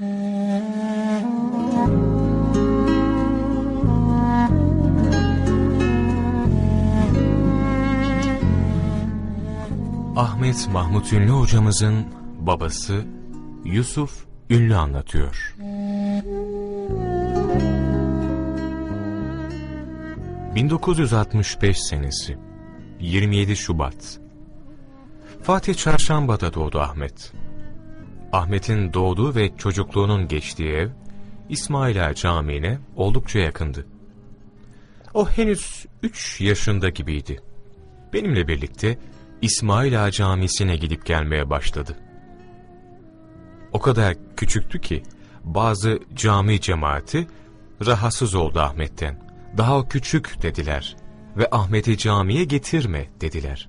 Ahmet Mahmut Ünlü hocamızın babası Yusuf Ünlü anlatıyor. 1965 senesi 27 Şubat Fatih Çarşamba'da doğdu Ahmet. Ahmet'in doğduğu ve çocukluğunun geçtiği ev İsmail Ağa Camii'ne oldukça yakındı. O henüz 3 yaşında gibiydi. Benimle birlikte İsmail Ağa Camisi'ne gidip gelmeye başladı. O kadar küçüktü ki bazı cami cemaati rahatsız oldu Ahmet'ten. Daha küçük dediler ve Ahmet'i camiye getirme dediler.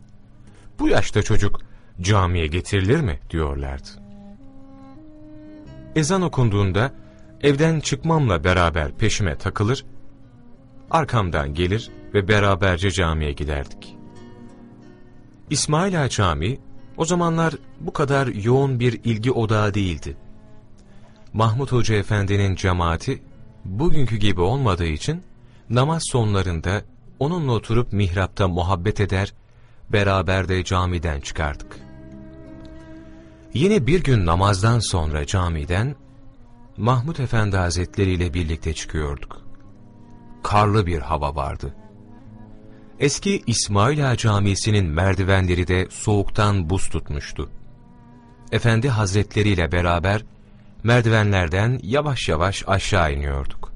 Bu yaşta çocuk camiye getirilir mi diyorlardı. Ezan okunduğunda evden çıkmamla beraber peşime takılır, arkamdan gelir ve beraberce camiye giderdik. İsmail Ağa Camii o zamanlar bu kadar yoğun bir ilgi odağı değildi. Mahmut Hoca Efendi'nin cemaati bugünkü gibi olmadığı için namaz sonlarında onunla oturup mihrapta muhabbet eder, beraber de camiden çıkardık. Yine bir gün namazdan sonra camiden Mahmut Efendi Hazretleri ile birlikte çıkıyorduk. Karlı bir hava vardı. Eski İsmail Ağa Camisi'nin merdivenleri de soğuktan buz tutmuştu. Efendi Hazretleri ile beraber merdivenlerden yavaş yavaş aşağı iniyorduk.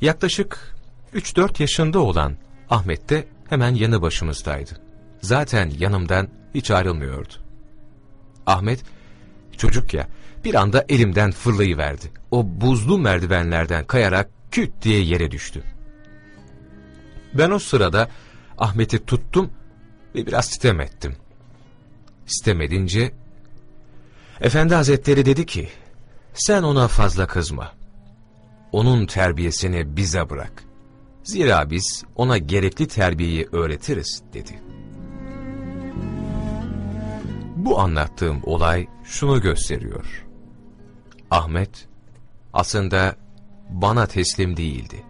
Yaklaşık 3-4 yaşında olan Ahmet de hemen yanı başımızdaydı. Zaten yanımdan hiç ayrılmıyordu. Ahmet, çocuk ya, bir anda elimden fırlayıverdi. O buzlu merdivenlerden kayarak küt diye yere düştü. Ben o sırada Ahmet'i tuttum ve biraz sitem ettim. Sitem edince, Efendi Hazretleri dedi ki, sen ona fazla kızma. Onun terbiyesini bize bırak. Zira biz ona gerekli terbiyeyi öğretiriz dedi. Bu anlattığım olay şunu gösteriyor. Ahmet aslında bana teslim değildi.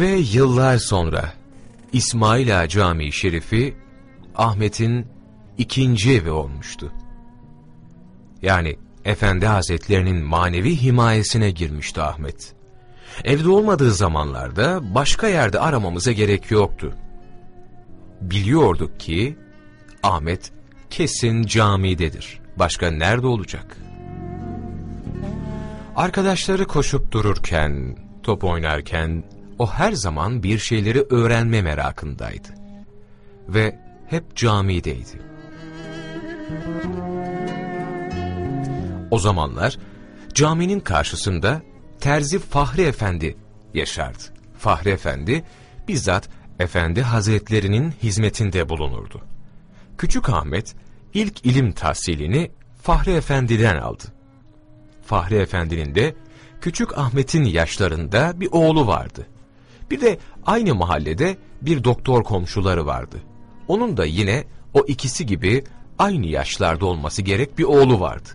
Ve yıllar sonra İsmail Ağa Camii Şerifi Ahmet'in ikinci evi olmuştu. Yani Efendi Hazretlerinin manevi himayesine girmişti Ahmet. Evde olmadığı zamanlarda başka yerde aramamıza gerek yoktu. Biliyorduk ki Ahmet kesin camidedir. Başka nerede olacak? Arkadaşları koşup dururken, top oynarken o her zaman bir şeyleri öğrenme merakındaydı. Ve hep camideydi. O zamanlar caminin karşısında Terzi Fahri Efendi yaşardı. Fahri Efendi bizzat Efendi Hazretlerinin hizmetinde bulunurdu. Küçük Ahmet ilk ilim tahsilini Fahri Efendi'den aldı. Fahri Efendi'nin de Küçük Ahmet'in yaşlarında bir oğlu vardı. Bir de aynı mahallede bir doktor komşuları vardı. Onun da yine o ikisi gibi aynı yaşlarda olması gerek bir oğlu vardı.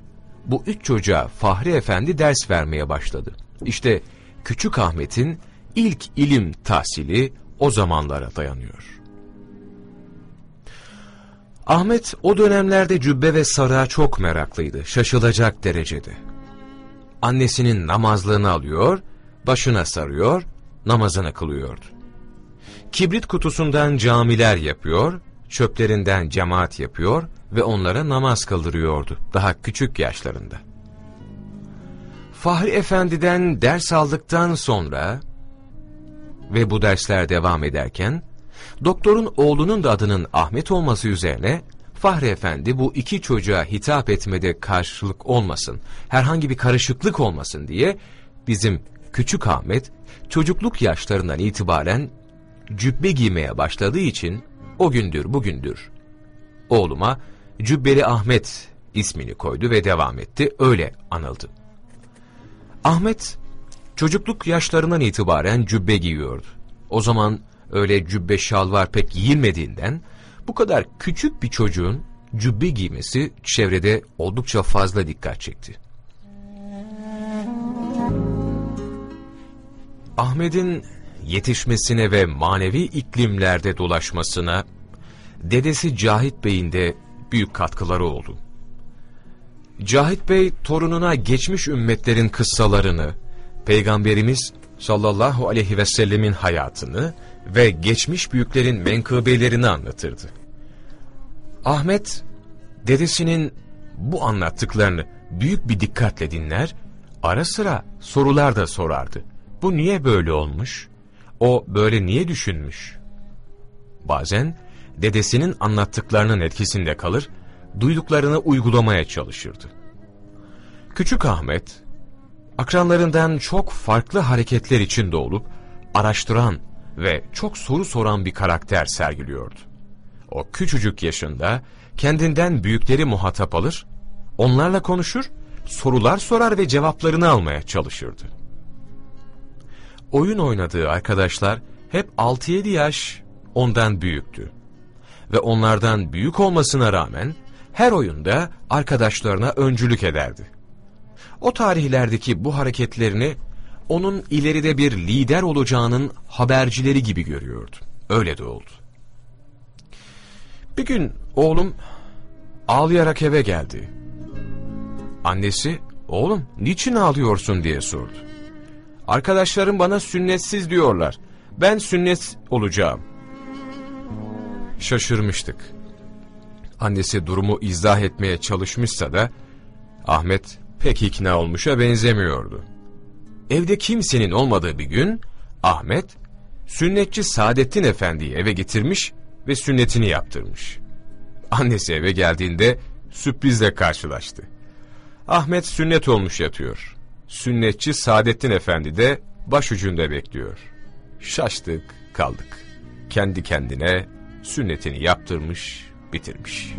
Bu üç çocuğa Fahri Efendi ders vermeye başladı. İşte Küçük Ahmet'in ilk ilim tahsili o zamanlara dayanıyor. Ahmet o dönemlerde cübbe ve sarığa çok meraklıydı, şaşılacak derecede. Annesinin namazlığını alıyor, başına sarıyor, namazını kılıyordu. Kibrit kutusundan camiler yapıyor, çöplerinden cemaat yapıyor ve onlara namaz kıldırıyordu daha küçük yaşlarında. Fahri Efendi'den ders aldıktan sonra ve bu dersler devam ederken, doktorun oğlunun da adının Ahmet olması üzerine Fahri Efendi bu iki çocuğa hitap etmede karşılık olmasın, herhangi bir karışıklık olmasın diye bizim küçük Ahmet çocukluk yaşlarından itibaren cübbe giymeye başladığı için o gündür bugündür oğluma Cübbeli Ahmet ismini koydu ve devam etti, öyle anıldı. Ahmet çocukluk yaşlarından itibaren cübbe giyiyordu. O zaman öyle cübbe şalvar pek giyilmediğinden bu kadar küçük bir çocuğun cübbe giymesi çevrede oldukça fazla dikkat çekti. Ahmet'in yetişmesine ve manevi iklimlerde dolaşmasına dedesi Cahit Bey'in de büyük katkıları oldu. Cahit Bey torununa geçmiş ümmetlerin kıssalarını, Peygamberimiz sallallahu aleyhi ve sellemin hayatını ve geçmiş büyüklerin menkıbelerini anlatırdı. Ahmet, dedesinin bu anlattıklarını büyük bir dikkatle dinler, ara sıra sorular da sorardı. Bu niye böyle olmuş? O böyle niye düşünmüş? Bazen dedesinin anlattıklarının etkisinde kalır, duyduklarını uygulamaya çalışırdı. Küçük Ahmet, akranlarından çok farklı hareketler içinde olup, araştıran ve çok soru soran bir karakter sergiliyordu. O küçücük yaşında kendinden büyükleri muhatap alır, onlarla konuşur, sorular sorar ve cevaplarını almaya çalışırdı. Oyun oynadığı arkadaşlar hep 6-7 yaş ondan büyüktü. Ve onlardan büyük olmasına rağmen her oyunda arkadaşlarına öncülük ederdi. O tarihlerdeki bu hareketlerini onun ileride bir lider olacağının habercileri gibi görüyordu. Öyle de oldu. Bir gün oğlum ağlayarak eve geldi. Annesi, oğlum niçin ağlıyorsun diye sordu. Arkadaşlarım bana sünnetsiz diyorlar. Ben sünnet olacağım. Şaşırmıştık. Annesi durumu izah etmeye çalışmışsa da Ahmet pek ikna olmuşa benzemiyordu. Evde kimsenin olmadığı bir gün Ahmet sünnetçi Saadettin Efendi'yi eve getirmiş ve sünnetini yaptırmış. Annesi eve geldiğinde sürprizle karşılaştı. Ahmet sünnet olmuş yatıyor. Sünnetçi Saadettin Efendi de başucunda bekliyor. Şaştık kaldık. Kendi kendine sünnetini yaptırmış, bitirmiş.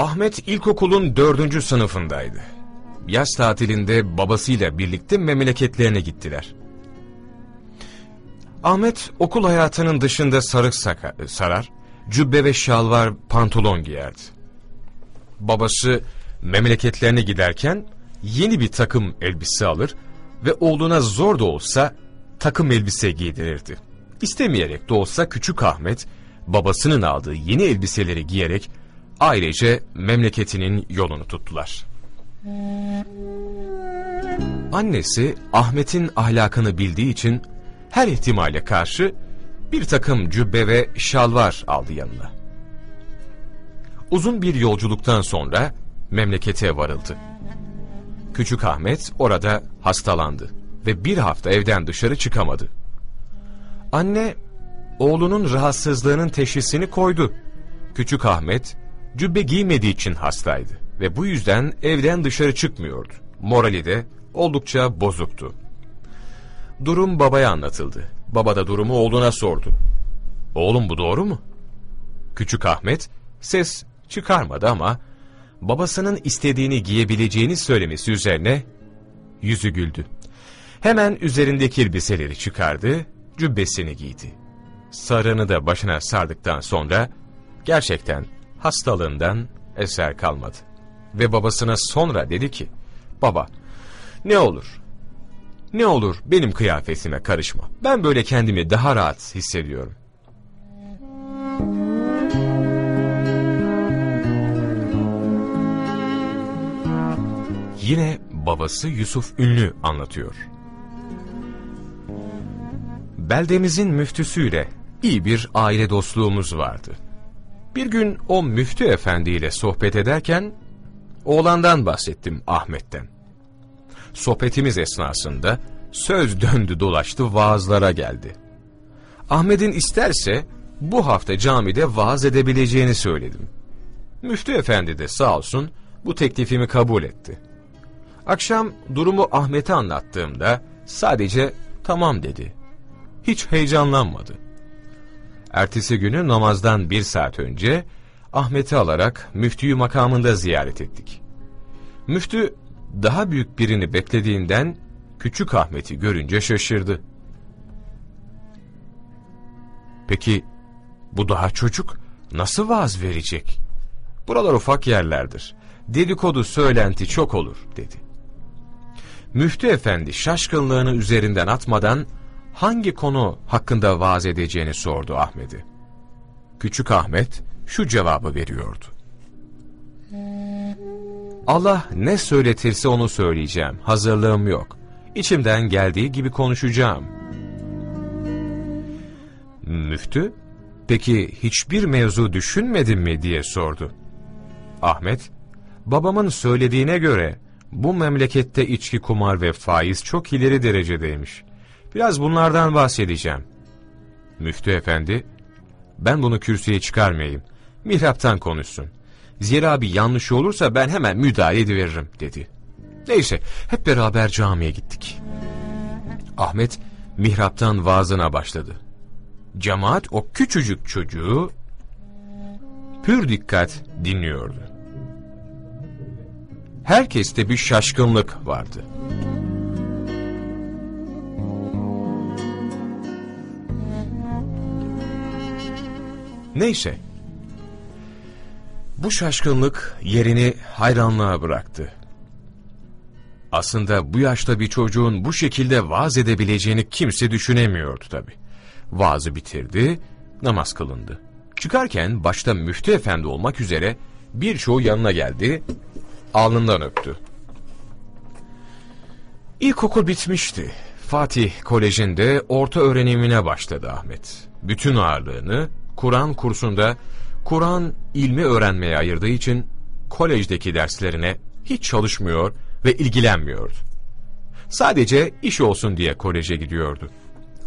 Ahmet ilkokulun dördüncü sınıfındaydı. Yaz tatilinde babasıyla birlikte memleketlerine gittiler. Ahmet okul hayatının dışında sarık saka, sarar, cübbe ve şalvar pantolon giyerdi. Babası memleketlerine giderken yeni bir takım elbise alır ve oğluna zor da olsa takım elbise giydirirdi. İstemeyerek de olsa küçük Ahmet babasının aldığı yeni elbiseleri giyerek ailece memleketinin yolunu tuttular. Annesi Ahmet'in ahlakını bildiği için her ihtimale karşı bir takım cübbe ve şalvar aldı yanına. Uzun bir yolculuktan sonra memlekete varıldı. Küçük Ahmet orada hastalandı ve bir hafta evden dışarı çıkamadı. Anne oğlunun rahatsızlığının teşhisini koydu. Küçük Ahmet cübbe giymediği için hastaydı ve bu yüzden evden dışarı çıkmıyordu. Morali de oldukça bozuktu. Durum babaya anlatıldı. Baba da durumu oğluna sordu. Oğlum bu doğru mu? Küçük Ahmet ses çıkarmadı ama babasının istediğini giyebileceğini söylemesi üzerine yüzü güldü. Hemen üzerindeki elbiseleri çıkardı, cübbesini giydi. Sarığını da başına sardıktan sonra gerçekten hastalığından eser kalmadı. Ve babasına sonra dedi ki, Baba, ne olur, ne olur benim kıyafetime karışma. Ben böyle kendimi daha rahat hissediyorum. Yine babası Yusuf Ünlü anlatıyor. Beldemizin müftüsüyle iyi bir aile dostluğumuz vardı. Bir gün o müftü efendiyle sohbet ederken oğlandan bahsettim Ahmet'ten. Sohbetimiz esnasında söz döndü dolaştı vaazlara geldi. Ahmet'in isterse bu hafta camide vaaz edebileceğini söyledim. Müftü efendi de sağ olsun bu teklifimi kabul etti. Akşam durumu Ahmet'e anlattığımda sadece tamam dedi. Hiç heyecanlanmadı. Ertesi günü namazdan bir saat önce Ahmet'i alarak müftüyü makamında ziyaret ettik. Müftü daha büyük birini beklediğinden küçük Ahmet'i görünce şaşırdı. Peki Bu daha çocuk, nasıl vaaz verecek? Buralar ufak yerlerdir. Dedikodu söylenti çok olur, dedi. Müftü efendi şaşkınlığını üzerinden atmadan hangi konu hakkında vaaz edeceğini sordu Ahmet'e. Küçük Ahmet şu cevabı veriyordu. Allah ne söyletirse onu söyleyeceğim, hazırlığım yok. İçimden geldiği gibi konuşacağım. Müftü, peki hiçbir mevzu düşünmedin mi diye sordu. Ahmet, babamın söylediğine göre bu memlekette içki, kumar ve faiz çok ileri derecedeymiş. Biraz bunlardan bahsedeceğim. Müftü efendi, ben bunu kürsüye çıkarmayayım. Mihraptan konuşsun. Zira bir yanlış olursa ben hemen müdahale ediveririm dedi. Neyse hep beraber camiye gittik. Ahmet mihraptan vaazına başladı. Cemaat o küçücük çocuğu pür dikkat dinliyordu. Herkeste bir şaşkınlık vardı. Neyse. Bu şaşkınlık yerini hayranlığa bıraktı. Aslında bu yaşta bir çocuğun bu şekilde vaaz edebileceğini kimse düşünemiyordu tabi. Vaazı bitirdi, namaz kılındı. Çıkarken başta müftü efendi olmak üzere birçoğu yanına geldi, alnından öptü. İlkokul bitmişti. Fatih Koleji'nde orta öğrenimine başladı Ahmet. Bütün ağırlığını Kur'an kursunda Kur'an ilmi öğrenmeye ayırdığı için kolejdeki derslerine hiç çalışmıyor ve ilgilenmiyordu. Sadece iş olsun diye koleje gidiyordu.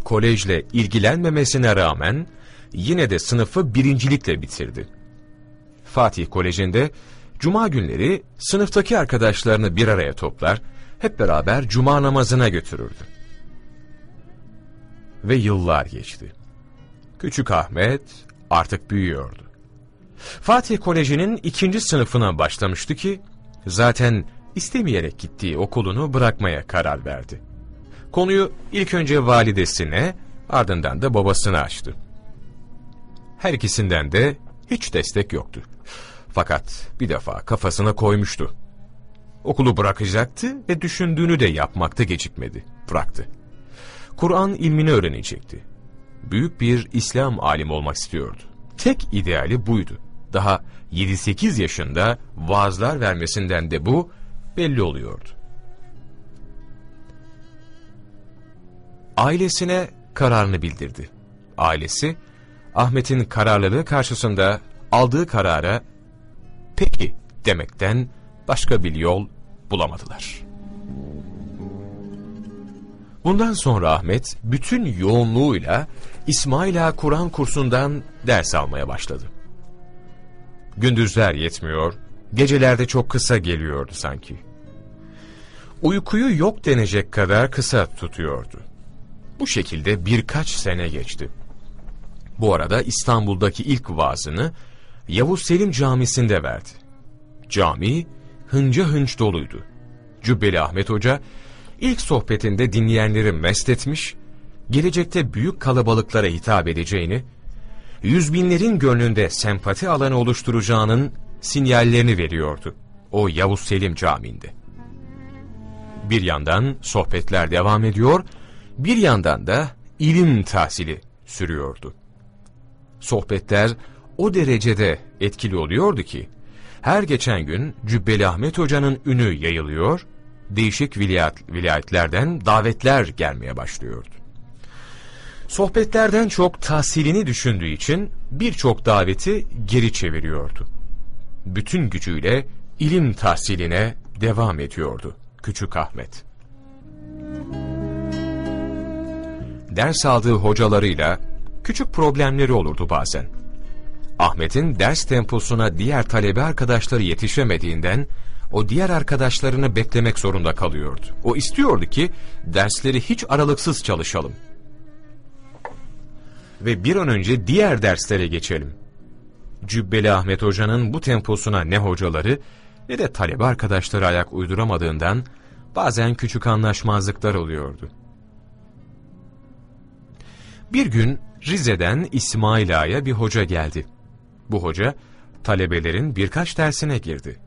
Kolejle ilgilenmemesine rağmen yine de sınıfı birincilikle bitirdi. Fatih Koleji'nde cuma günleri sınıftaki arkadaşlarını bir araya toplar, hep beraber cuma namazına götürürdü. Ve yıllar geçti. Küçük Ahmet artık büyüyordu. Fatih Koleji'nin ikinci sınıfına başlamıştı ki, zaten istemeyerek gittiği okulunu bırakmaya karar verdi. Konuyu ilk önce validesine, ardından da babasına açtı. Her ikisinden de hiç destek yoktu. Fakat bir defa kafasına koymuştu. Okulu bırakacaktı ve düşündüğünü de yapmakta gecikmedi. Bıraktı. Kur'an ilmini öğrenecekti. Büyük bir İslam alimi olmak istiyordu. Tek ideali buydu. Daha 7-8 yaşında vaazlar vermesinden de bu belli oluyordu. Ailesine kararını bildirdi. Ailesi, Ahmet'in kararlılığı karşısında aldığı karara peki demekten başka bir yol bulamadılar. Bundan sonra Ahmet bütün yoğunluğuyla İsmaila Kur'an kursundan ders almaya başladı. Gündüzler yetmiyor, gecelerde çok kısa geliyordu sanki. Uykuyu yok denecek kadar kısa tutuyordu. Bu şekilde birkaç sene geçti. Bu arada İstanbul'daki ilk vaazını Yavuz Selim Camisi'nde verdi. Cami hınca hınç doluydu. Cübbeli Ahmet Hoca ilk sohbetinde dinleyenleri mest etmiş, gelecekte büyük kalabalıklara hitap edeceğini, yüz binlerin gönlünde sempati alanı oluşturacağının sinyallerini veriyordu o Yavuz Selim Camii'nde. Bir yandan sohbetler devam ediyor, bir yandan da ilim tahsili sürüyordu. Sohbetler o derecede etkili oluyordu ki, her geçen gün Cübbeli Ahmet Hoca'nın ünü yayılıyor, değişik vilayet, vilayetlerden davetler gelmeye başlıyordu. Sohbetlerden çok tahsilini düşündüğü için birçok daveti geri çeviriyordu. Bütün gücüyle ilim tahsiline devam ediyordu Küçük Ahmet. Ders aldığı hocalarıyla küçük problemleri olurdu bazen. Ahmet'in ders temposuna diğer talebe arkadaşları yetişemediğinden o diğer arkadaşlarını beklemek zorunda kalıyordu. O istiyordu ki dersleri hiç aralıksız çalışalım. Ve bir an önce diğer derslere geçelim. Cübbeli Ahmet Hoca'nın bu temposuna ne hocaları ne de talebe arkadaşları ayak uyduramadığından bazen küçük anlaşmazlıklar oluyordu. Bir gün Rize'den İsmail Ağa'ya bir hoca geldi. Bu hoca, talebelerin birkaç dersine girdi.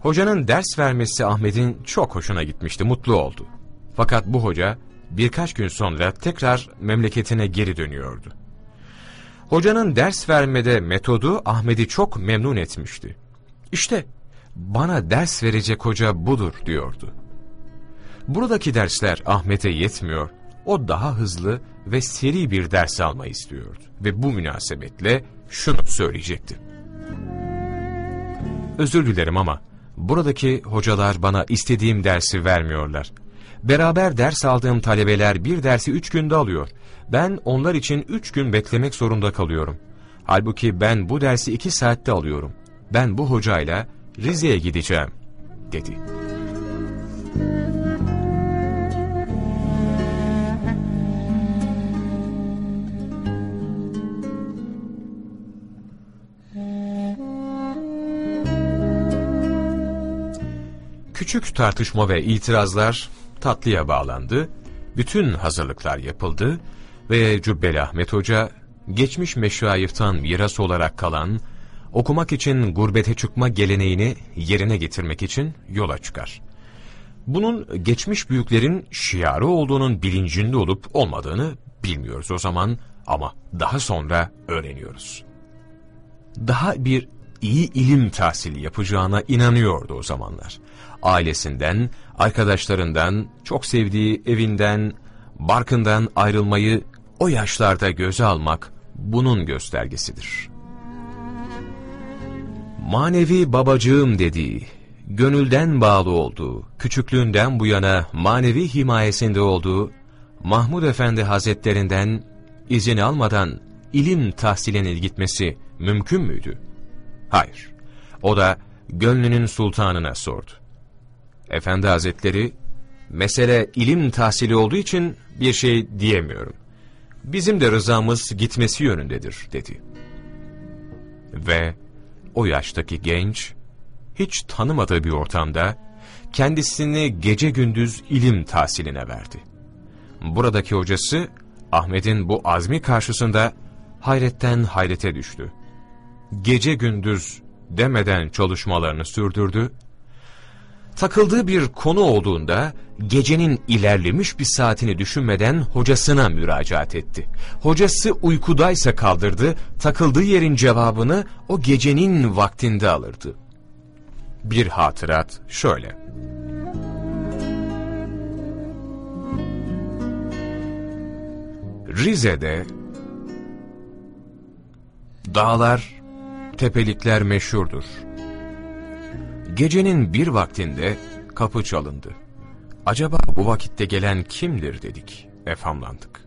Hocanın ders vermesi Ahmet'in çok hoşuna gitmişti, mutlu oldu. Fakat bu hoca birkaç gün sonra tekrar memleketine geri dönüyordu. Hocanın ders vermede metodu Ahmet'i çok memnun etmişti. İşte bana ders verecek hoca budur diyordu. Buradaki dersler Ahmet'e yetmiyor, o daha hızlı ve seri bir ders almayı istiyordu. Ve bu münasebetle şunu söyleyecekti. Özür dilerim ama buradaki hocalar bana istediğim dersi vermiyorlar. Beraber ders aldığım talebeler bir dersi üç günde alıyor. Ben onlar için üç gün beklemek zorunda kalıyorum. Halbuki ben bu dersi iki saatte alıyorum. Ben bu hocayla Rize'ye gideceğim, dedi. Küçük tartışma ve itirazlar tatlıya bağlandı, bütün hazırlıklar yapıldı ve Cübbeli Ahmet Hoca, geçmiş meşayiftan miras olarak kalan, okumak için gurbete çıkma geleneğini yerine getirmek için yola çıkar. Bunun geçmiş büyüklerin şiarı olduğunun bilincinde olup olmadığını bilmiyoruz o zaman ama daha sonra öğreniyoruz. Daha bir iyi ilim tahsili yapacağına inanıyordu o zamanlar. Ailesinden, arkadaşlarından, çok sevdiği evinden, barkından ayrılmayı o yaşlarda göze almak bunun göstergesidir. Manevi babacığım dediği, gönülden bağlı olduğu, küçüklüğünden bu yana manevi himayesinde olduğu Mahmud Efendi Hazretlerinden izin almadan ilim tahsiline gitmesi mümkün müydü? Hayır. O da gönlünün sultanına sordu. Efendi Hazretleri, mesele ilim tahsili olduğu için bir şey diyemiyorum. Bizim de rızamız gitmesi yönündedir, dedi. Ve o yaştaki genç, hiç tanımadığı bir ortamda, kendisini gece gündüz ilim tahsiline verdi. Buradaki hocası, Ahmet'in bu azmi karşısında hayretten hayrete düştü. Gece gündüz demeden çalışmalarını sürdürdü takıldığı bir konu olduğunda gecenin ilerlemiş bir saatini düşünmeden hocasına müracaat etti. Hocası uykudaysa kaldırdı, takıldığı yerin cevabını o gecenin vaktinde alırdı. Bir hatırat şöyle. Rize'de dağlar, tepelikler meşhurdur. Gecenin bir vaktinde kapı çalındı. Acaba bu vakitte gelen kimdir dedik, efhamlandık.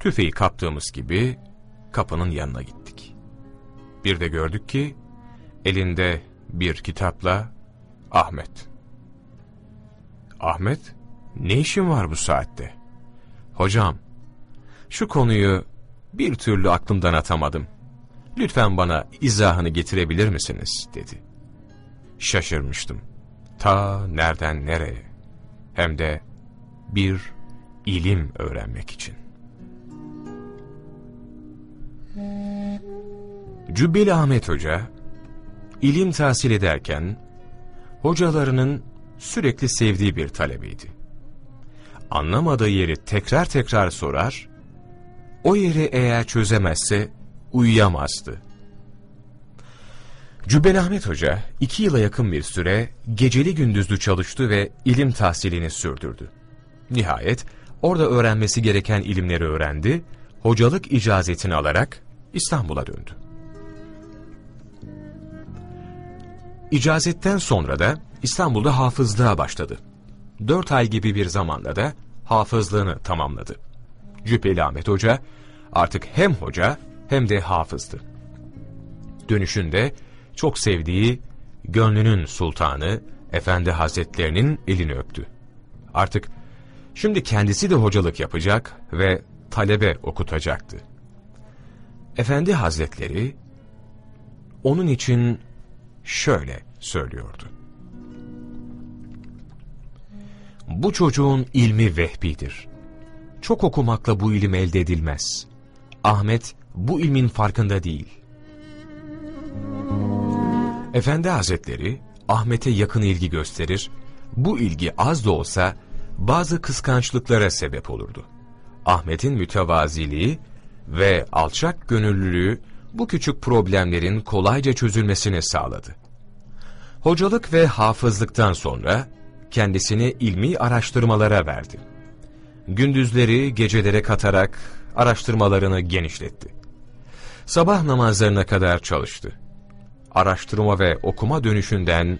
Tüfeği kaptığımız gibi kapının yanına gittik. Bir de gördük ki elinde bir kitapla Ahmet. Ahmet, ne işin var bu saatte? Hocam, şu konuyu bir türlü aklımdan atamadım. Lütfen bana izahını getirebilir misiniz? dedi. Şaşırmıştım. Ta nereden nereye? Hem de bir ilim öğrenmek için. Cübbeli Ahmet Hoca, ilim tahsil ederken, hocalarının sürekli sevdiği bir talebeydi. Anlamadığı yeri tekrar tekrar sorar, o yeri eğer çözemezse uyuyamazdı. Cübbeli Ahmet Hoca iki yıla yakın bir süre geceli gündüzlü çalıştı ve ilim tahsilini sürdürdü. Nihayet orada öğrenmesi gereken ilimleri öğrendi, hocalık icazetini alarak İstanbul'a döndü. İcazetten sonra da İstanbul'da hafızlığa başladı. Dört ay gibi bir zamanda da hafızlığını tamamladı. Cübbeli Ahmet Hoca artık hem hoca hem de hafızdı. Dönüşünde çok sevdiği, gönlünün sultanı, Efendi Hazretlerinin elini öptü. Artık şimdi kendisi de hocalık yapacak ve talebe okutacaktı. Efendi Hazretleri onun için şöyle söylüyordu. Bu çocuğun ilmi vehbidir. Çok okumakla bu ilim elde edilmez. Ahmet bu ilmin farkında değil. Efendi Hazretleri Ahmet'e yakın ilgi gösterir, bu ilgi az da olsa bazı kıskançlıklara sebep olurdu. Ahmet'in mütevaziliği ve alçak gönüllülüğü bu küçük problemlerin kolayca çözülmesini sağladı. Hocalık ve hafızlıktan sonra kendisini ilmi araştırmalara verdi. Gündüzleri gecelere katarak araştırmalarını genişletti. Sabah namazlarına kadar çalıştı. Araştırma ve okuma dönüşünden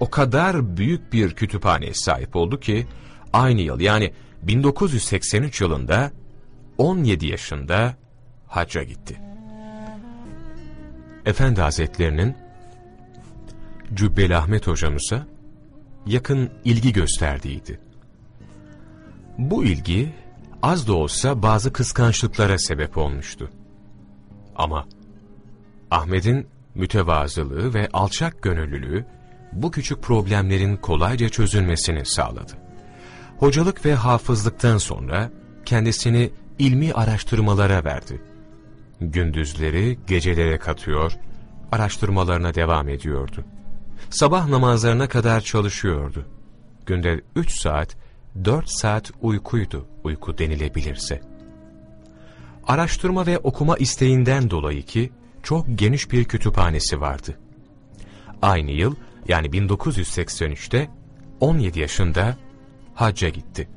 o kadar büyük bir kütüphaneye sahip oldu ki aynı yıl yani 1983 yılında 17 yaşında hacca gitti. Efendi Hazretlerinin Cübbeli Ahmet hocamıza yakın ilgi gösterdiğiydi. Bu ilgi az da olsa bazı kıskançlıklara sebep olmuştu. Ama Ahmet'in mütevazılığı ve alçak gönüllülüğü bu küçük problemlerin kolayca çözülmesini sağladı. Hocalık ve hafızlıktan sonra kendisini ilmi araştırmalara verdi. Gündüzleri gecelere katıyor, araştırmalarına devam ediyordu. Sabah namazlarına kadar çalışıyordu. Günde üç saat, dört saat uykuydu, uyku denilebilirse. Araştırma ve okuma isteğinden dolayı ki, çok geniş bir kütüphanesi vardı. Aynı yıl, yani 1983'te, 17 yaşında hacca gitti.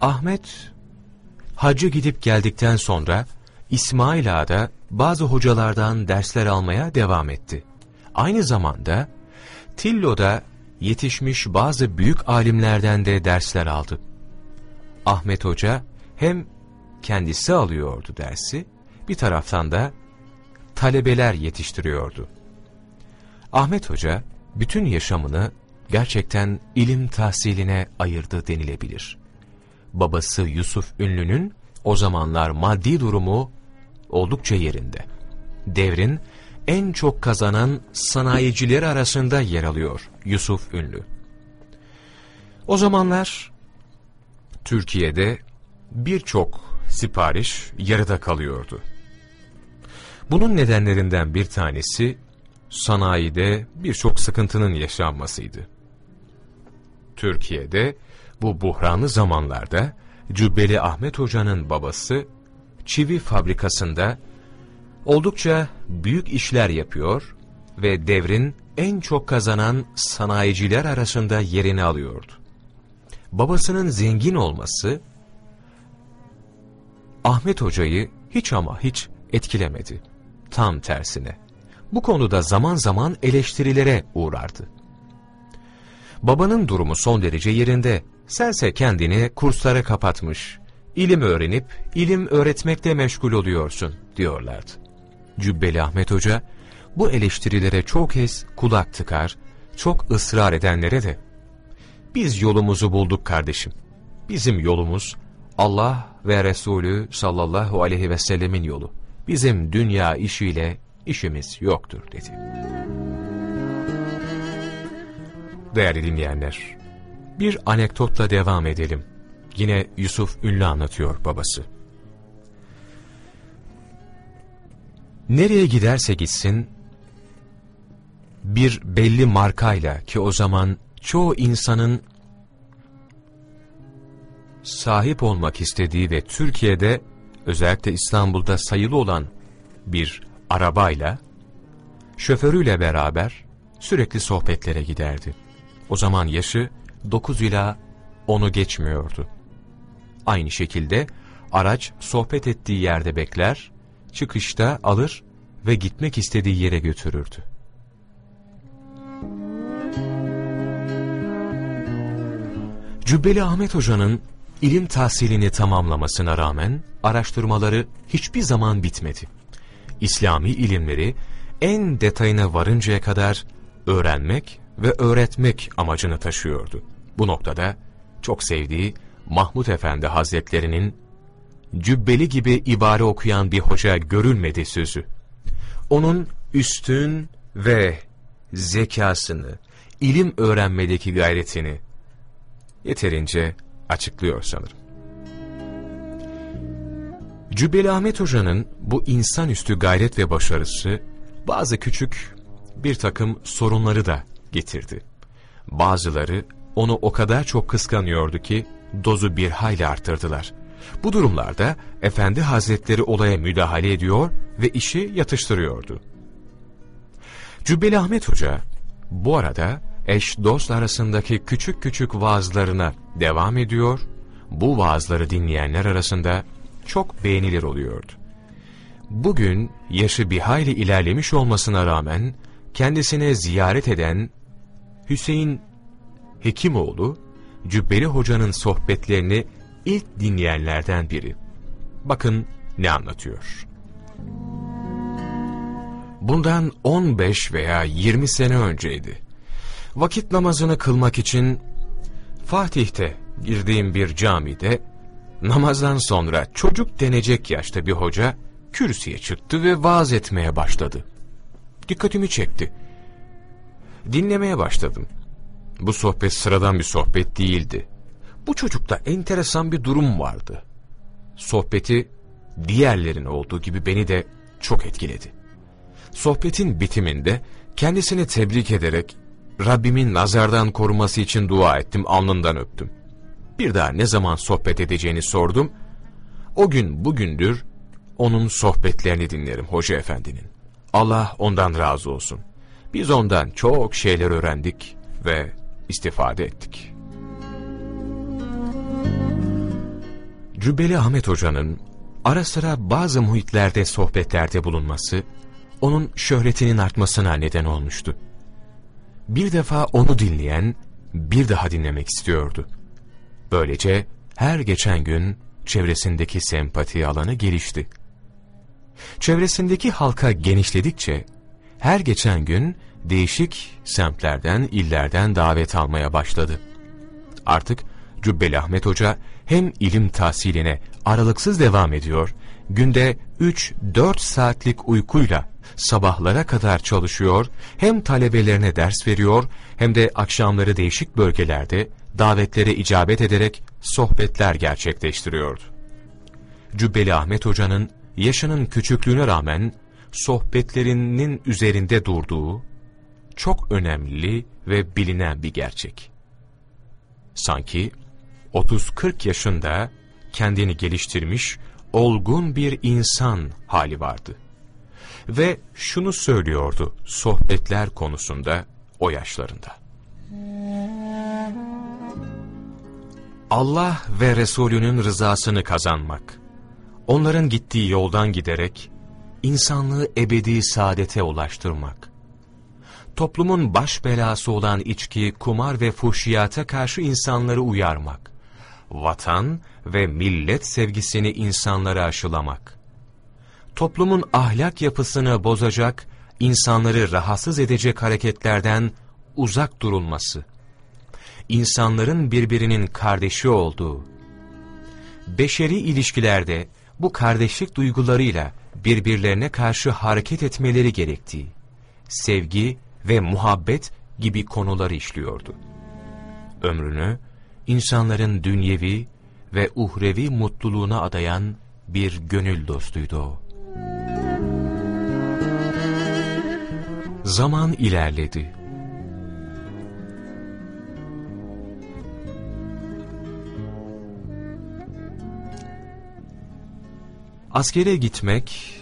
Ahmet, hacı gidip geldikten sonra, İsmail Ağa'da bazı hocalardan dersler almaya devam etti. Aynı zamanda Tillo'da yetişmiş bazı büyük alimlerden de dersler aldı. Ahmet Hoca hem kendisi alıyordu dersi, bir taraftan da talebeler yetiştiriyordu. Ahmet Hoca bütün yaşamını gerçekten ilim tahsiline ayırdı denilebilir. Babası Yusuf Ünlü'nün o zamanlar maddi durumu oldukça yerinde. Devrin en çok kazanan sanayicileri arasında yer alıyor Yusuf Ünlü. O zamanlar Türkiye'de birçok sipariş yarıda kalıyordu. Bunun nedenlerinden bir tanesi sanayide birçok sıkıntının yaşanmasıydı. Türkiye'de bu buhranlı zamanlarda Cübbeli Ahmet Hoca'nın babası çivi fabrikasında oldukça büyük işler yapıyor ve devrin en çok kazanan sanayiciler arasında yerini alıyordu. Babasının zengin olması Ahmet Hoca'yı hiç ama hiç etkilemedi. Tam tersine. Bu konuda zaman zaman eleştirilere uğrardı. Babanın durumu son derece yerinde. Sense kendini kurslara kapatmış, ilim öğrenip ilim öğretmekle meşgul oluyorsun diyorlardı. Cübbeli Ahmet Hoca bu eleştirilere çok kez kulak tıkar, çok ısrar edenlere de biz yolumuzu bulduk kardeşim. Bizim yolumuz Allah ve Resulü sallallahu aleyhi ve sellemin yolu. Bizim dünya işiyle işimiz yoktur dedi. Değerli dinleyenler, bir anekdotla devam edelim. Yine Yusuf Ünlü anlatıyor babası. Nereye giderse gitsin, bir belli markayla ki o zaman çoğu insanın sahip olmak istediği ve Türkiye'de özellikle İstanbul'da sayılı olan bir arabayla şoförüyle beraber sürekli sohbetlere giderdi. O zaman yaşı 9 ila 10'u geçmiyordu. Aynı şekilde araç sohbet ettiği yerde bekler, çıkışta alır ve gitmek istediği yere götürürdü. Cübbeli Ahmet Hoca'nın ilim tahsilini tamamlamasına rağmen araştırmaları hiçbir zaman bitmedi. İslami ilimleri en detayına varıncaya kadar öğrenmek ve öğretmek amacını taşıyordu. Bu noktada çok sevdiği Mahmud Efendi Hazretlerinin cübbeli gibi ibare okuyan bir hoca görülmedi sözü. Onun üstün ve zekasını, ilim öğrenmedeki gayretini yeterince açıklıyor sanırım. Cübbeli Ahmet Hoca'nın bu insanüstü gayret ve başarısı bazı küçük bir takım sorunları da getirdi. Bazıları onu o kadar çok kıskanıyordu ki dozu bir hayli arttırdılar. Bu durumlarda Efendi Hazretleri olaya müdahale ediyor ve işi yatıştırıyordu. Cübbeli Ahmet Hoca bu arada eş dost arasındaki küçük küçük vaazlarına devam ediyor, bu vaazları dinleyenler arasında çok beğenilir oluyordu. Bugün yaşı bir hayli ilerlemiş olmasına rağmen kendisine ziyaret eden Hüseyin Hekimoğlu, Cübbeli Hoca'nın sohbetlerini ilk dinleyenlerden biri. Bakın ne anlatıyor. Bundan 15 veya 20 sene önceydi. Vakit namazını kılmak için Fatih'te girdiğim bir camide namazdan sonra çocuk denecek yaşta bir hoca kürsüye çıktı ve vaaz etmeye başladı. Dikkatimi çekti. Dinlemeye başladım. Bu sohbet sıradan bir sohbet değildi. Bu çocukta enteresan bir durum vardı. Sohbeti diğerlerin olduğu gibi beni de çok etkiledi. Sohbetin bitiminde kendisini tebrik ederek Rabbimin nazardan koruması için dua ettim, alnından öptüm. Bir daha ne zaman sohbet edeceğini sordum. O gün bugündür onun sohbetlerini dinlerim Hoca Efendi'nin. Allah ondan razı olsun. Biz ondan çok şeyler öğrendik ve istifade ettik. Cübbeli Ahmet Hoca'nın ara sıra bazı muhitlerde sohbetlerde bulunması, onun şöhretinin artmasına neden olmuştu. Bir defa onu dinleyen, bir daha dinlemek istiyordu. Böylece her geçen gün çevresindeki sempati alanı gelişti. Çevresindeki halka genişledikçe, her geçen gün değişik semtlerden, illerden davet almaya başladı. Artık Cübbeli Ahmet Hoca hem ilim tahsiline aralıksız devam ediyor, günde 3-4 saatlik uykuyla sabahlara kadar çalışıyor, hem talebelerine ders veriyor, hem de akşamları değişik bölgelerde davetlere icabet ederek sohbetler gerçekleştiriyordu. Cübbeli Ahmet Hoca'nın yaşının küçüklüğüne rağmen sohbetlerinin üzerinde durduğu çok önemli ve bilinen bir gerçek. Sanki 30-40 yaşında kendini geliştirmiş, olgun bir insan hali vardı. Ve şunu söylüyordu sohbetler konusunda o yaşlarında. Allah ve Resulünün rızasını kazanmak, onların gittiği yoldan giderek, insanlığı ebedi saadete ulaştırmak, toplumun baş belası olan içki, kumar ve fuhşiyata karşı insanları uyarmak, vatan ve millet sevgisini insanlara aşılamak, toplumun ahlak yapısını bozacak, insanları rahatsız edecek hareketlerden uzak durulması, insanların birbirinin kardeşi olduğu, beşeri ilişkilerde bu kardeşlik duygularıyla birbirlerine karşı hareket etmeleri gerektiği, sevgi ve muhabbet gibi konuları işliyordu. Ömrünü insanların dünyevi ve uhrevi mutluluğuna adayan bir gönül dostuydu o. Zaman ilerledi. Askere gitmek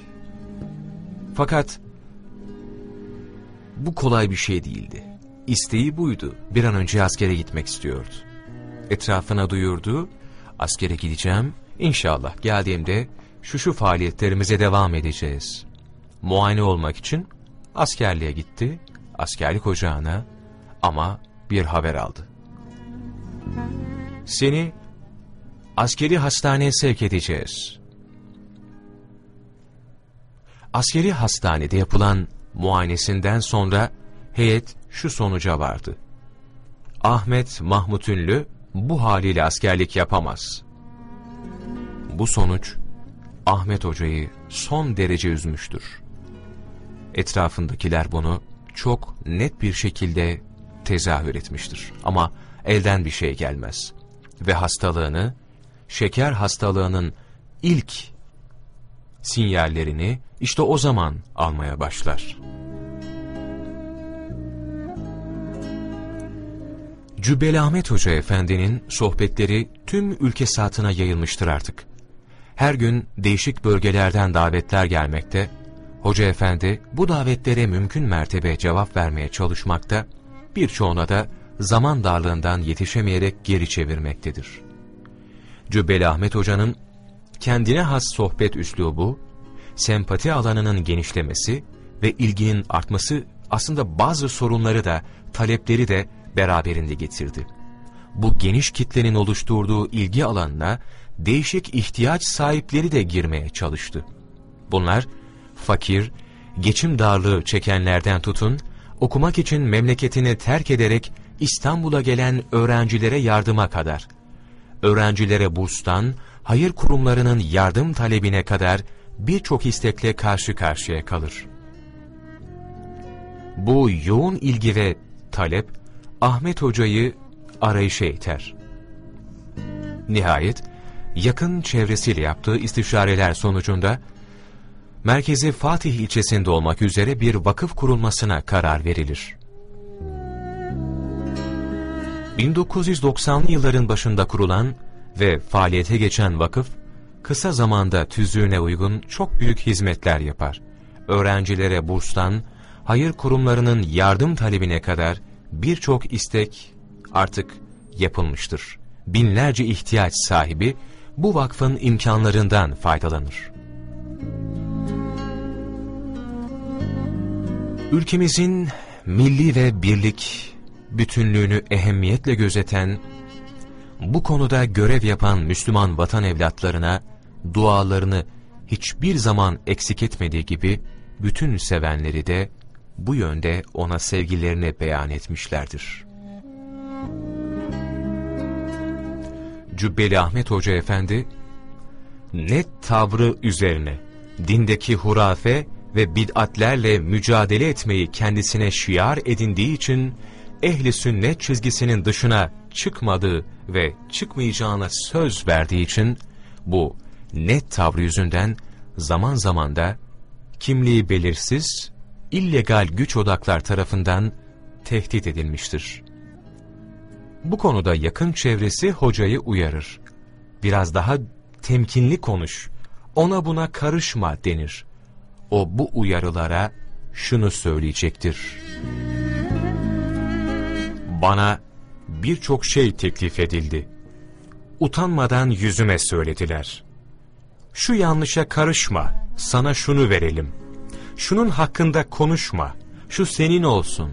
fakat bu kolay bir şey değildi. İsteği buydu. Bir an önce askere gitmek istiyordu. Etrafına duyurdu. Askere gideceğim. İnşallah geldiğimde şu şu faaliyetlerimize devam edeceğiz. Muayene olmak için askerliğe gitti. Askerlik ocağına ama bir haber aldı. Seni askeri hastaneye sevk edeceğiz. Askeri hastanede yapılan muayenesinden sonra heyet şu sonuca vardı. Ahmet Mahmut Ünlü bu haliyle askerlik yapamaz. Bu sonuç Ahmet Hoca'yı son derece üzmüştür. Etrafındakiler bunu çok net bir şekilde tezahür etmiştir. Ama elden bir şey gelmez. ve hastalığını, şeker hastalığının ilk sinyallerini işte o zaman almaya başlar. Cübbeli Ahmet Hoca Efendi'nin sohbetleri tüm ülke saatine yayılmıştır artık. Her gün değişik bölgelerden davetler gelmekte, Hoca Efendi bu davetlere mümkün mertebe cevap vermeye çalışmakta, birçoğuna da zaman darlığından yetişemeyerek geri çevirmektedir. Cübbeli Ahmet Hoca'nın kendine has sohbet üslubu, sempati alanının genişlemesi ve ilginin artması aslında bazı sorunları da, talepleri de beraberinde getirdi. Bu geniş kitlenin oluşturduğu ilgi alanına değişik ihtiyaç sahipleri de girmeye çalıştı. Bunlar, fakir, geçim darlığı çekenlerden tutun, okumak için memleketini terk ederek İstanbul'a gelen öğrencilere yardıma kadar, öğrencilere burstan, hayır kurumlarının yardım talebine kadar birçok istekle karşı karşıya kalır. Bu yoğun ilgi ve talep, Ahmet Hoca'yı arayışa iter. Nihayet, yakın çevresiyle yaptığı istişareler sonucunda, merkezi Fatih ilçesinde olmak üzere bir vakıf kurulmasına karar verilir. 1990'lı yılların başında kurulan ve faaliyete geçen vakıf, kısa zamanda tüzüğüne uygun çok büyük hizmetler yapar. Öğrencilere burstan, hayır kurumlarının yardım talebine kadar birçok istek artık yapılmıştır. Binlerce ihtiyaç sahibi bu vakfın imkanlarından faydalanır. Ülkemizin milli ve birlik bütünlüğünü ehemmiyetle gözeten, bu konuda görev yapan Müslüman vatan evlatlarına dualarını hiçbir zaman eksik etmediği gibi bütün sevenleri de bu yönde ona sevgilerini beyan etmişlerdir. Cübbeli Ahmet Hoca Efendi, net tavrı üzerine dindeki hurafe ve bid'atlerle mücadele etmeyi kendisine şiar edindiği için ehli sünnet çizgisinin dışına çıkmadığı ve çıkmayacağına söz verdiği için bu net tavrı yüzünden zaman zaman da kimliği belirsiz, illegal güç odaklar tarafından tehdit edilmiştir. Bu konuda yakın çevresi hocayı uyarır. Biraz daha temkinli konuş, ona buna karışma denir. O bu uyarılara şunu söyleyecektir. Bana birçok şey teklif edildi. Utanmadan yüzüme söylediler. Şu yanlışa karışma, sana şunu verelim. Şunun hakkında konuşma, şu senin olsun.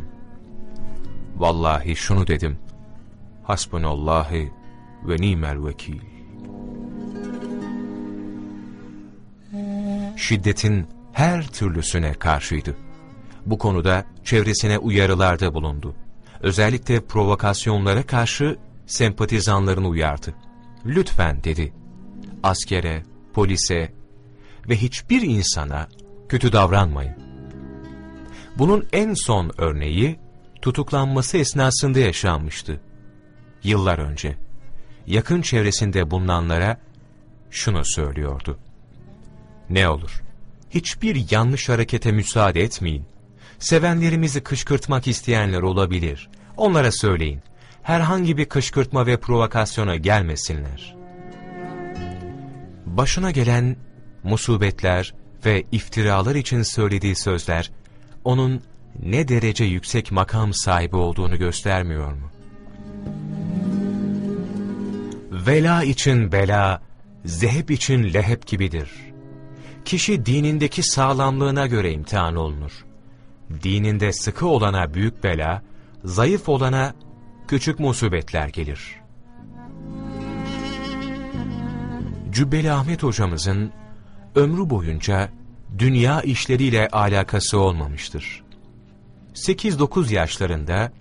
Vallahi şunu dedim. Hasbunallahi ve nimel vekil. Şiddetin her türlüsüne karşıydı. Bu konuda çevresine uyarılarda bulundu. Özellikle provokasyonlara karşı sempatizanlarını uyardı. Lütfen dedi, askere, polise ve hiçbir insana kötü davranmayın. Bunun en son örneği tutuklanması esnasında yaşanmıştı. Yıllar önce. Yakın çevresinde bulunanlara şunu söylüyordu. Ne olur, hiçbir yanlış harekete müsaade etmeyin. Sevenlerimizi kışkırtmak isteyenler olabilir. Onlara söyleyin. Herhangi bir kışkırtma ve provokasyona gelmesinler. Başına gelen musibetler ve iftiralar için söylediği sözler, onun ne derece yüksek makam sahibi olduğunu göstermiyor mu? Vela için bela, zehep için lehep gibidir. Kişi dinindeki sağlamlığına göre imtihan olunur. Dininde sıkı olana büyük bela, zayıf olana küçük musibetler gelir. Cübbeli Ahmet hocamızın ömrü boyunca dünya işleriyle alakası olmamıştır. 8-9 yaşlarında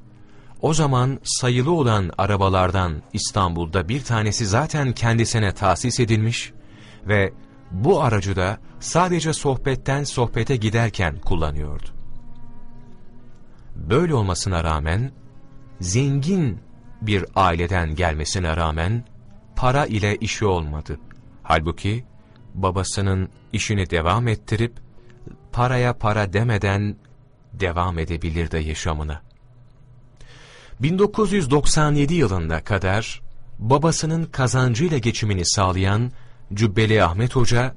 o zaman sayılı olan arabalardan İstanbul'da bir tanesi zaten kendisine tahsis edilmiş ve bu aracı da sadece sohbetten sohbete giderken kullanıyordu. Böyle olmasına rağmen, zengin bir aileden gelmesine rağmen para ile işi olmadı. Halbuki babasının işini devam ettirip paraya para demeden devam edebilirdi yaşamına. 1997 yılında kadar babasının kazancıyla geçimini sağlayan Cübbeli Ahmet Hoca,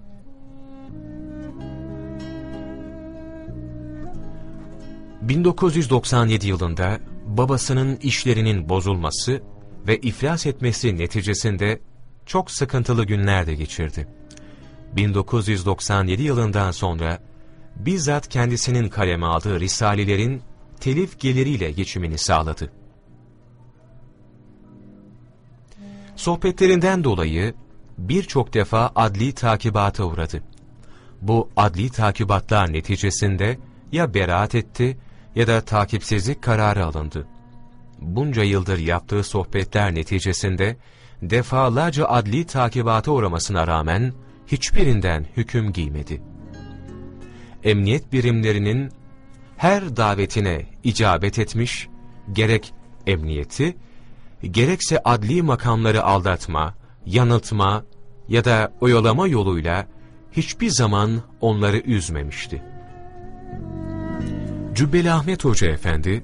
...1997 yılında babasının işlerinin bozulması ve iflas etmesi neticesinde çok sıkıntılı günler de geçirdi. 1997 yılından sonra bizzat kendisinin kaleme aldığı risalelerin telif geliriyle geçimini sağladı. Sohbetlerinden dolayı birçok defa adli takibata uğradı. Bu adli takibatlar neticesinde ya beraat etti ya da takipsizlik kararı alındı. Bunca yıldır yaptığı sohbetler neticesinde defalarca adli takibata uğramasına rağmen hiçbirinden hüküm giymedi. Emniyet birimlerinin her davetine icabet etmiş, gerek emniyeti, gerekse adli makamları aldatma, yanıltma ya da oyalama yoluyla hiçbir zaman onları üzmemişti. Cübbeli Ahmet Hoca Efendi,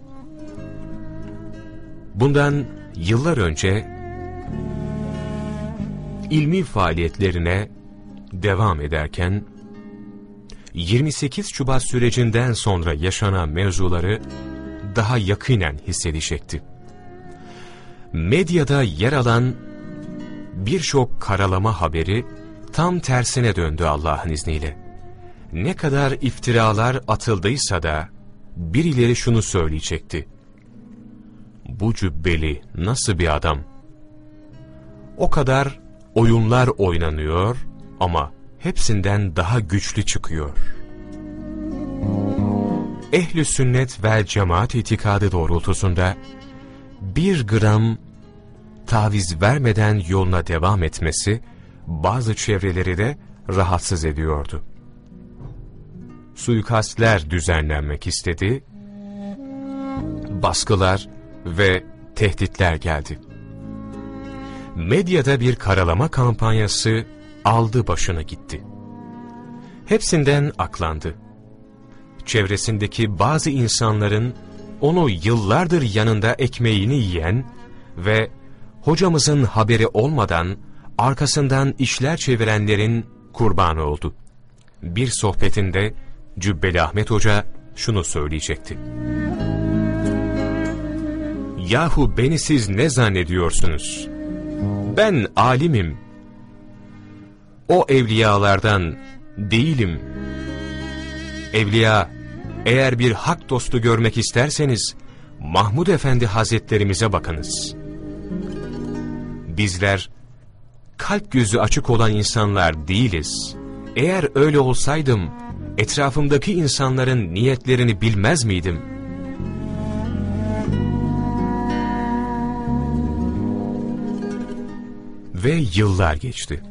bundan yıllar önce ilmi faaliyetlerine devam ederken, 28 Şubat sürecinden sonra yaşanan mevzuları daha yakinen hissedecekti. Medyada yer alan birçok karalama haberi tam tersine döndü Allah'ın izniyle. Ne kadar iftiralar atıldıysa da birileri şunu söyleyecekti. Bu cübbeli nasıl bir adam? O kadar oyunlar oynanıyor ama hepsinden daha güçlü çıkıyor. Ehli sünnet ve cemaat itikadı doğrultusunda bir gram taviz vermeden yoluna devam etmesi bazı çevreleri de rahatsız ediyordu. Suikastler düzenlenmek istedi, baskılar ve tehditler geldi. Medyada bir karalama kampanyası aldı başını gitti. Hepsinden aklandı. Çevresindeki bazı insanların onu yıllardır yanında ekmeğini yiyen ve hocamızın haberi olmadan arkasından işler çevirenlerin kurbanı oldu. Bir sohbetinde Cübbeli Ahmet Hoca şunu söyleyecekti. Yahu beni siz ne zannediyorsunuz? Ben alimim. O evliyalardan değilim. Evliya, eğer bir hak dostu görmek isterseniz, Mahmud Efendi Hazretlerimize bakınız. Bizler, kalp gözü açık olan insanlar değiliz. Eğer öyle olsaydım, etrafımdaki insanların niyetlerini bilmez miydim? Ve yıllar geçti.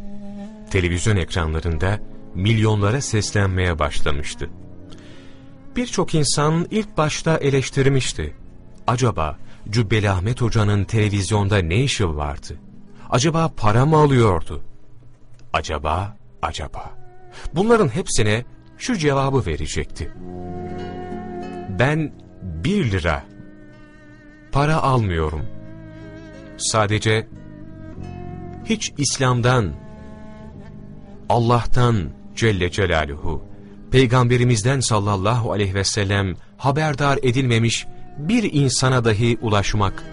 Televizyon ekranlarında milyonlara seslenmeye başlamıştı. Birçok insan ilk başta eleştirmişti. Acaba Cübbeli Ahmet Hoca'nın televizyonda ne işi vardı? Acaba para mı alıyordu? Acaba, acaba. Bunların hepsine şu cevabı verecekti. Ben bir lira para almıyorum. Sadece hiç İslam'dan, Allah'tan Celle Celaluhu, Peygamberimizden sallallahu aleyhi ve sellem haberdar edilmemiş bir insana dahi ulaşmak,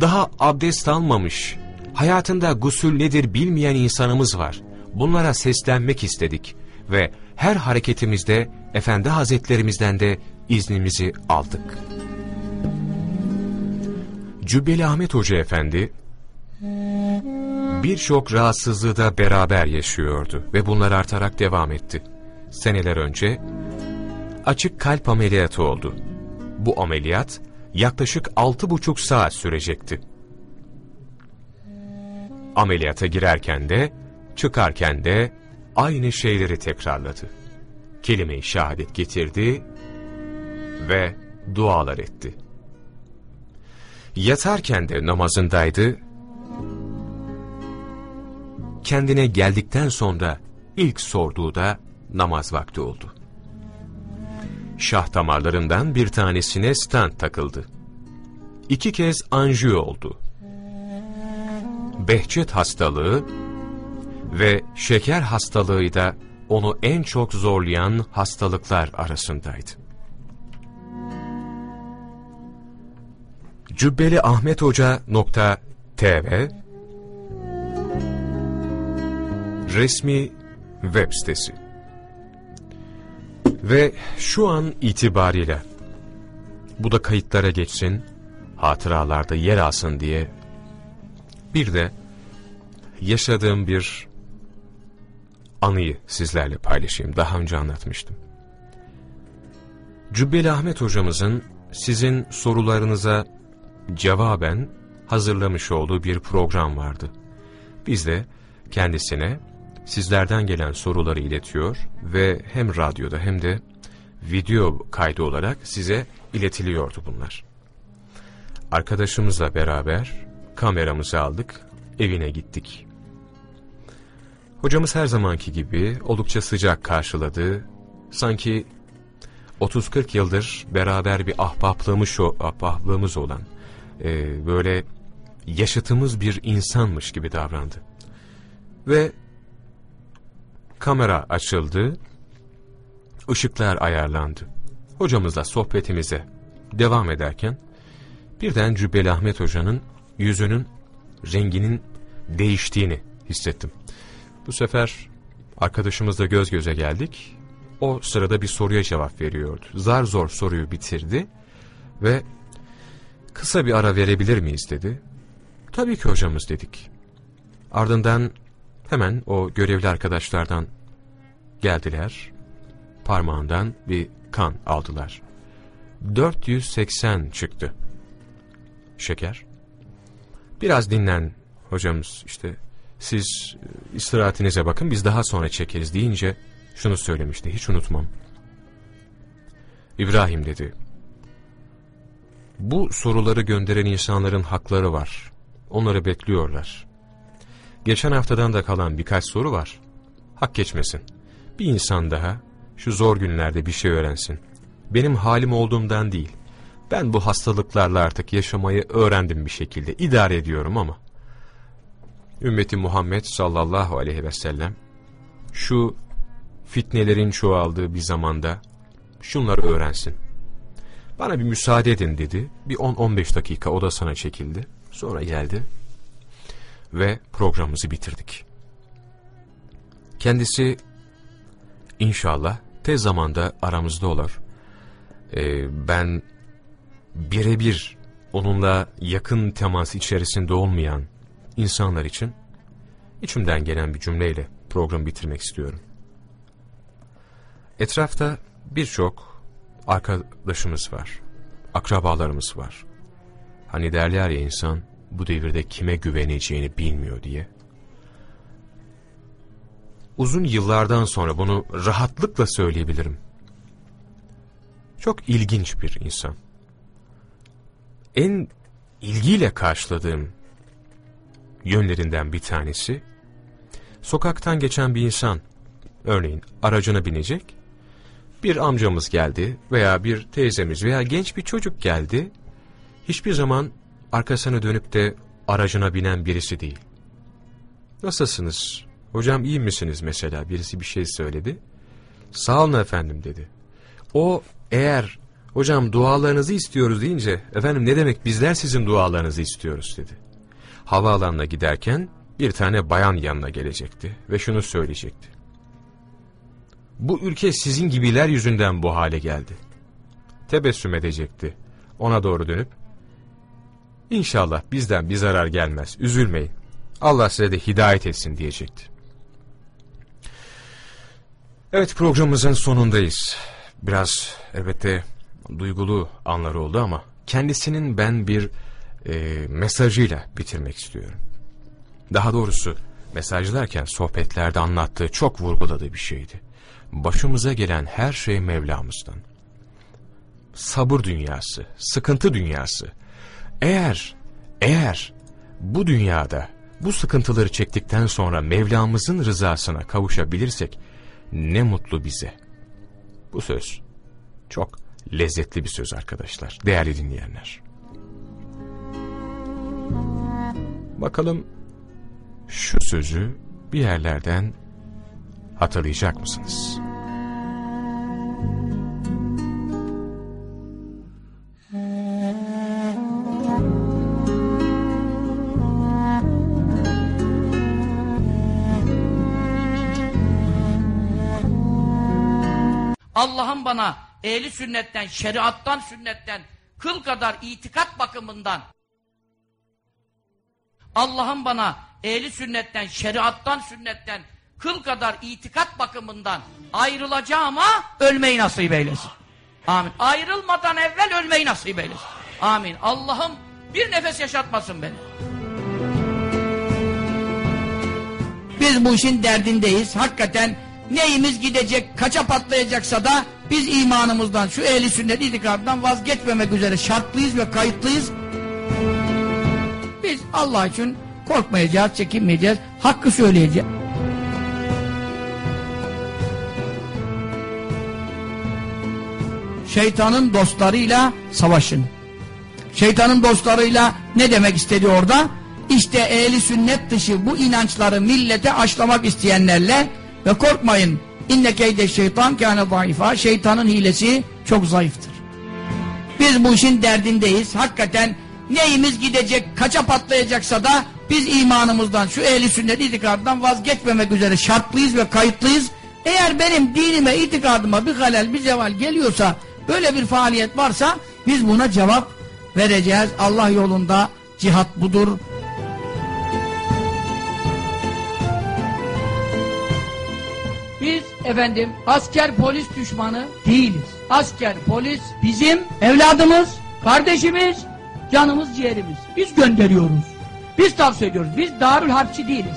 daha abdest almamış, hayatında gusül nedir bilmeyen insanımız var. Bunlara seslenmek istedik ve her hareketimizde Efendi Hazretlerimizden de iznimizi aldık. Cübbeli Ahmet Hoca Efendi, birçok rahatsızlığı da beraber yaşıyordu ve bunlar artarak devam etti. Seneler önce açık kalp ameliyatı oldu. Bu ameliyat yaklaşık altı buçuk saat sürecekti. Ameliyata girerken de çıkarken de aynı şeyleri tekrarladı. Kelime-i şehadet getirdi ve dualar etti. Yatarken de namazındaydı kendine geldikten sonra ilk sorduğu da namaz vakti oldu. Şah damarlarından bir tanesine stent takıldı. İki kez anjiyo oldu. Behçet hastalığı ve şeker hastalığı da onu en çok zorlayan hastalıklar arasındaydı. Cübbeli Ahmet Hoca nokta TV resmi web sitesi ve şu an itibariyle bu da kayıtlara geçsin, hatıralarda yer alsın diye bir de yaşadığım bir anıyı sizlerle paylaşayım. Daha önce anlatmıştım. Cübbeli Ahmet hocamızın sizin sorularınıza cevaben hazırlamış olduğu bir program vardı. Biz de kendisine sizlerden gelen soruları iletiyor ve hem radyoda hem de video kaydı olarak size iletiliyordu bunlar. Arkadaşımızla beraber kameramızı aldık, evine gittik. Hocamız her zamanki gibi oldukça sıcak karşıladı. Sanki 30-40 yıldır beraber bir ahbaplığımız, ahbaplığımız olan, e, böyle yaşıtımız bir insanmış gibi davrandı. Ve kamera açıldı, ışıklar ayarlandı. Hocamızla sohbetimize devam ederken, birden Cübbeli Ahmet Hoca'nın yüzünün renginin değiştiğini hissettim. Bu sefer arkadaşımızla göz göze geldik. O sırada bir soruya cevap veriyordu. Zar zor soruyu bitirdi ve kısa bir ara verebilir miyiz dedi. Tabii ki hocamız dedik. Ardından hemen o görevli arkadaşlardan geldiler. Parmağından bir kan aldılar. 480 çıktı. Şeker. Biraz dinlen hocamız işte siz istirahatinize bakın biz daha sonra çekeriz deyince şunu söylemişti hiç unutmam. İbrahim dedi. Bu soruları gönderen insanların hakları var. Onları bekliyorlar. Geçen haftadan da kalan birkaç soru var. Hak geçmesin. Bir insan daha şu zor günlerde bir şey öğrensin. Benim halim olduğumdan değil. Ben bu hastalıklarla artık yaşamayı öğrendim bir şekilde. İdare ediyorum ama. Ümmeti Muhammed sallallahu aleyhi ve sellem şu fitnelerin çoğaldığı bir zamanda şunları öğrensin. Bana bir müsaade edin dedi. Bir 10-15 dakika o da sana çekildi. Sonra geldi ve programımızı bitirdik. Kendisi inşallah tez zamanda aramızda olur. Ee, ben birebir onunla yakın temas içerisinde olmayan insanlar için içimden gelen bir cümleyle programı bitirmek istiyorum. Etrafta birçok arkadaşımız var, akrabalarımız var. Hani derler ya insan bu devirde kime güveneceğini bilmiyor diye. Uzun yıllardan sonra bunu rahatlıkla söyleyebilirim. Çok ilginç bir insan. En ilgiyle karşıladığım yönlerinden bir tanesi, sokaktan geçen bir insan, örneğin aracına binecek, bir amcamız geldi veya bir teyzemiz veya genç bir çocuk geldi, hiçbir zaman arkasına dönüp de aracına binen birisi değil. Nasılsınız? Hocam iyi misiniz mesela? Birisi bir şey söyledi. Sağ olun efendim dedi. O eğer hocam dualarınızı istiyoruz deyince efendim ne demek bizler sizin dualarınızı istiyoruz dedi. Havaalanına giderken bir tane bayan yanına gelecekti ve şunu söyleyecekti. Bu ülke sizin gibiler yüzünden bu hale geldi. Tebessüm edecekti. Ona doğru dönüp İnşallah bizden bir zarar gelmez. Üzülmeyin. Allah size de hidayet etsin diyecekti. Evet programımızın sonundayız. Biraz elbette duygulu anları oldu ama kendisinin ben bir e, mesajıyla bitirmek istiyorum. Daha doğrusu mesajlarken sohbetlerde anlattığı çok vurguladığı bir şeydi. Başımıza gelen her şey Mevlamızdan. Sabır dünyası, sıkıntı dünyası, eğer, eğer bu dünyada bu sıkıntıları çektikten sonra Mevlamızın rızasına kavuşabilirsek ne mutlu bize. Bu söz çok lezzetli bir söz arkadaşlar, değerli dinleyenler. Bakalım şu sözü bir yerlerden hatırlayacak mısınız? Allah'ım bana ehli sünnetten, şeriattan, sünnetten, kıl kadar itikat bakımından Allah'ım bana ehli sünnetten, şeriattan, sünnetten, kıl kadar itikat bakımından ayrılacağıma ölmeyi nasip eylesin. Amin. Ayrılmadan evvel ölmeyi nasip eylesin. Amin. Allah'ım bir nefes yaşatmasın beni. Biz bu işin derdindeyiz. Hakikaten neyimiz gidecek, kaça patlayacaksa da biz imanımızdan, şu ehli sünnet itikadından vazgeçmemek üzere şartlıyız ve kayıtlıyız. Biz Allah için korkmayacağız, çekinmeyeceğiz, hakkı söyleyeceğiz. Şeytanın dostlarıyla savaşın. Şeytanın dostlarıyla ne demek istedi orada? İşte ehli sünnet dışı bu inançları millete aşlamak isteyenlerle ve korkmayın. İnne keyde şeytan kâne zayıfa. Şeytanın hilesi çok zayıftır. Biz bu işin derdindeyiz. Hakikaten neyimiz gidecek, kaça patlayacaksa da biz imanımızdan, şu ehli sünnet itikadından vazgeçmemek üzere şartlıyız ve kayıtlıyız. Eğer benim dinime, itikadıma bir halel, bir zeval geliyorsa, böyle bir faaliyet varsa biz buna cevap vereceğiz. Allah yolunda cihat budur. Efendim asker polis düşmanı değiliz. Asker polis bizim evladımız, kardeşimiz, canımız ciğerimiz. Biz gönderiyoruz. Biz tavsiye ediyoruz. Biz darül harpçi değiliz.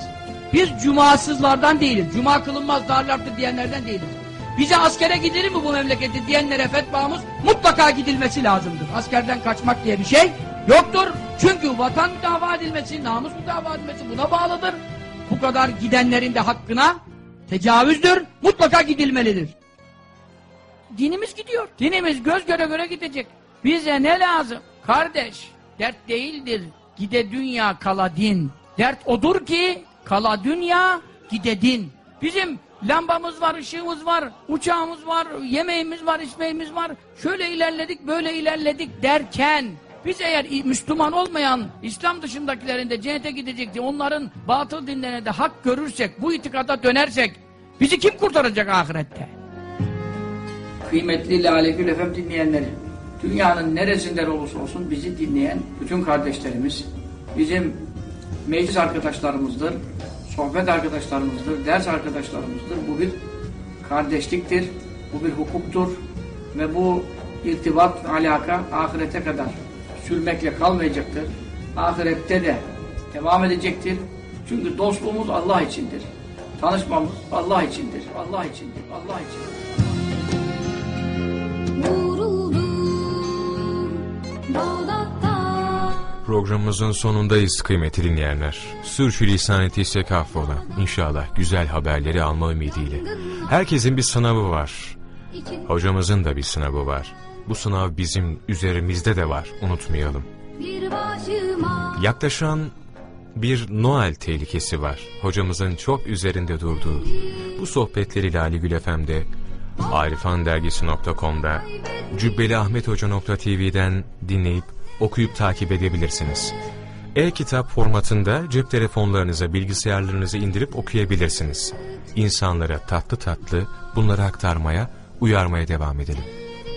Biz cumasızlardan değiliz. Cuma kılınmaz darül harpçi diyenlerden değiliz. Bize askere gidilir mi bu memleketi diyenlere fetvamız mutlaka gidilmesi lazımdır. Askerden kaçmak diye bir şey yoktur. Çünkü vatan müdafaa edilmesi, namus müdafaa edilmesi buna bağlıdır. Bu kadar gidenlerin de hakkına tecavüzdür. Mutlaka gidilmelidir. Dinimiz gidiyor. Dinimiz göz göre göre gidecek. Bize ne lazım? Kardeş, dert değildir. Gide dünya kala din. Dert odur ki kala dünya gide din. Bizim lambamız var, ışığımız var, uçağımız var, yemeğimiz var, içmeğimiz var. Şöyle ilerledik, böyle ilerledik derken biz eğer Müslüman olmayan İslam dışındakilerin de cennete gidecek diye onların batıl dinlerine de hak görürsek, bu itikada dönersek bizi kim kurtaracak ahirette? Kıymetli Lale FM dinleyenleri, dünyanın neresinden olursa olsun bizi dinleyen bütün kardeşlerimiz, bizim meclis arkadaşlarımızdır, sohbet arkadaşlarımızdır, ders arkadaşlarımızdır. Bu bir kardeşliktir, bu bir hukuktur ve bu irtibat, alaka ahirete kadar sürmekle kalmayacaktır. Ahirette de devam edecektir. Çünkü dostluğumuz Allah içindir. Tanışmamız Allah içindir. Allah içindir. Allah içindir. Programımızın sonundayız kıymetli dinleyenler. Sürçülisan ettiysek affola. İnşallah güzel haberleri alma ümidiyle. Herkesin bir sınavı var. Hocamızın da bir sınavı var. Bu sınav bizim üzerimizde de var. Unutmayalım. Yaklaşan bir Noel tehlikesi var. Hocamızın çok üzerinde durduğu. Bu sohbetleri Lali Gül FM'de, arifandergisi.com'da, cübbeliahmethoca.tv'den dinleyip okuyup takip edebilirsiniz. E-kitap formatında cep telefonlarınıza, bilgisayarlarınıza indirip okuyabilirsiniz. İnsanlara tatlı tatlı bunları aktarmaya, uyarmaya devam edelim.